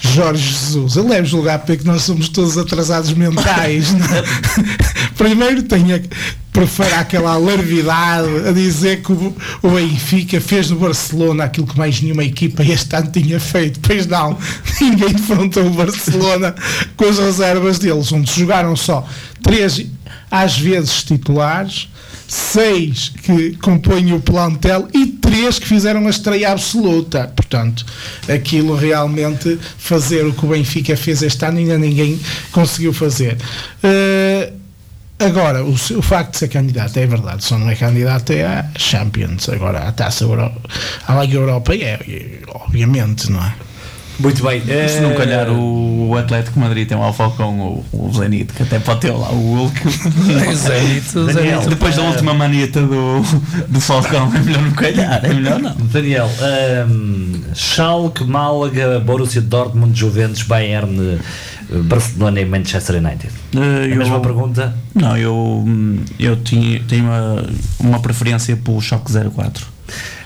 Jorge Jesus, ele deve julgar porque nós somos todos atrasados mentais, é? Primeiro tenho preferir aquela alarvidade a dizer que o, o Benfica fez no Barcelona aquilo que mais nenhuma equipa este ano tinha feito. Pois não, ninguém defrontou o Barcelona com as reservas deles, onde jogaram só três, às vezes titulares, seis que compõem o plantel e três que fizeram a estreia absoluta. Portanto, aquilo realmente fazer o que o Benfica fez este ano ainda ninguém conseguiu fazer. Eh, Agora, o, o facto de ser candidato é verdade, só não é candidato é à Champions, agora à Taça Euro, à Liga Europa é, obviamente, não é? Muito bem. Se não calhar o Atlético de Madrid tem lá o Falcão ou o Zenit, que até pode ter lá o Hulk. O Zenit, o Daniel, Zenit. Depois da eh, última manieta do, do Falcão, é melhor não calhar, é melhor não. Daniel, ehm, Schalke, Málaga, Borussia Dortmund, Juventus, Bayern, eh, Barcelona e Manchester United. Eh, a mesma eu- pergunta? Não, eu, eu tinha, tenho uma, uma preferência pelo Choque 04.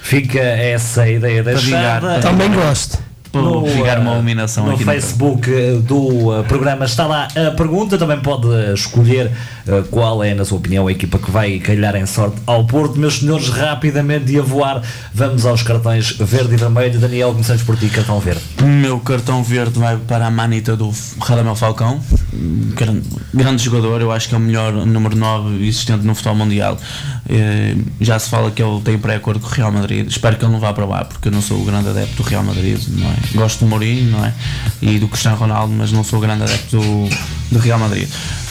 Fica essa ideia deixada. vingar, Também gosto. Para vingar uma eh, eliminação no aqui no Facebook eh, do eh, programa está lá a pergunta. Também pode escolher qual é, na sua opinião, a equipa que vai calhar em sorte ao Porto. Meus senhores, rapidamente de a voar, vamos aos cartões verde e vermelho. Daniel, começamos por ti, cartão verde. O meu cartão verde vai para a manita do Radamel Falcão, grande, grande jogador, eu acho que é o melhor número 9 existente no futebol mundial. Eh, já se fala que ele tem pré-acordo com o Real Madrid, espero que ele não vá para lá, porque eu não sou o grande adepto do Real Madrid, não é? Gosto do Mourinho, não é? E do Cristiano Ronaldo, mas não sou o grande adepto do, do Real Madrid.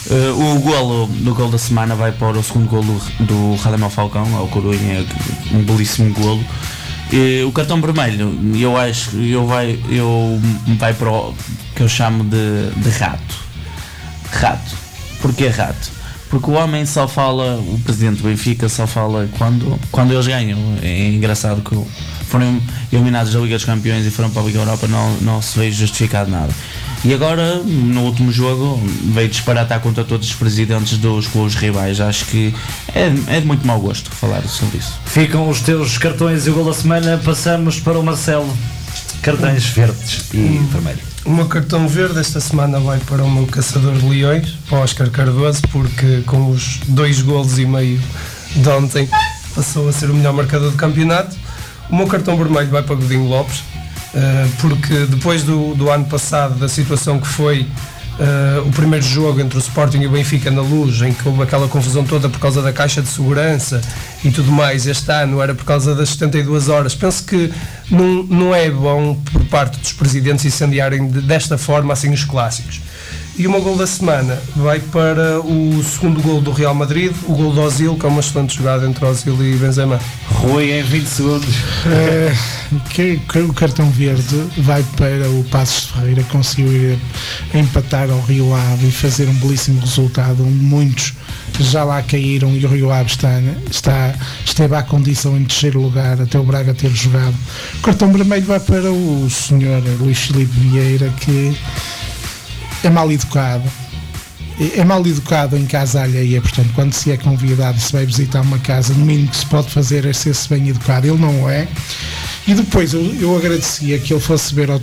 Eh, o golo do gol da semana vai para o segundo golo do Radamel Falcão, ao Corunha, um belíssimo golo. E o cartão vermelho, eu acho, eu vai, eu vai para o que eu chamo de, de rato. Rato. Porquê rato? Porque o homem só fala, o presidente do Benfica só fala quando, quando eles ganham. É engraçado que foram eliminados da Liga dos Campeões e foram para a Liga Europa, não, não se veio justificado nada. E agora, no último jogo, veio disparatar contra todos os presidentes dos clubes rivais. Acho que é, é de muito mau gosto falar sobre isso. Ficam os teus cartões e o gol da semana. Passamos para o Marcelo. Cartões verdes e vermelho. O meu cartão verde esta semana vai para o meu caçador de leões, para o Oscar Cardoso, porque com os dois golos e meio de ontem passou a ser o melhor marcador do campeonato. O meu cartão vermelho vai para Godinho Lopes, uh, porque depois do, do ano passado, da situação que foi Uh, o primeiro jogo entre o Sporting e o Benfica na luz, em que houve aquela confusão toda por causa da caixa de segurança e tudo mais, este ano era por causa das 72 horas. Penso que não, não é bom por parte dos presidentes incendiarem de, desta forma assim os clássicos. E o meu gol da semana vai para o segundo gol do Real Madrid, o gol do Ozil, que é uma excelente jogada entre Ozil e Benzema. Rui, em 20 segundos. É, que, que o cartão verde vai para o Passos de Ferreira conseguir empatar ao Rio Ave e fazer um belíssimo resultado, onde muitos já lá caíram e o Rio Ave está, está, esteve à condição em terceiro lugar até o Braga ter jogado. O cartão vermelho vai para o senhor Luís Filipe Vieira que é mal educado. É mal educado em casa alheia, portanto, quando se é convidado e se vai visitar uma casa, no mínimo que se pode fazer é ser-se bem educado. Ele não é. E depois eu, eu agradecia que ele fosse ver ao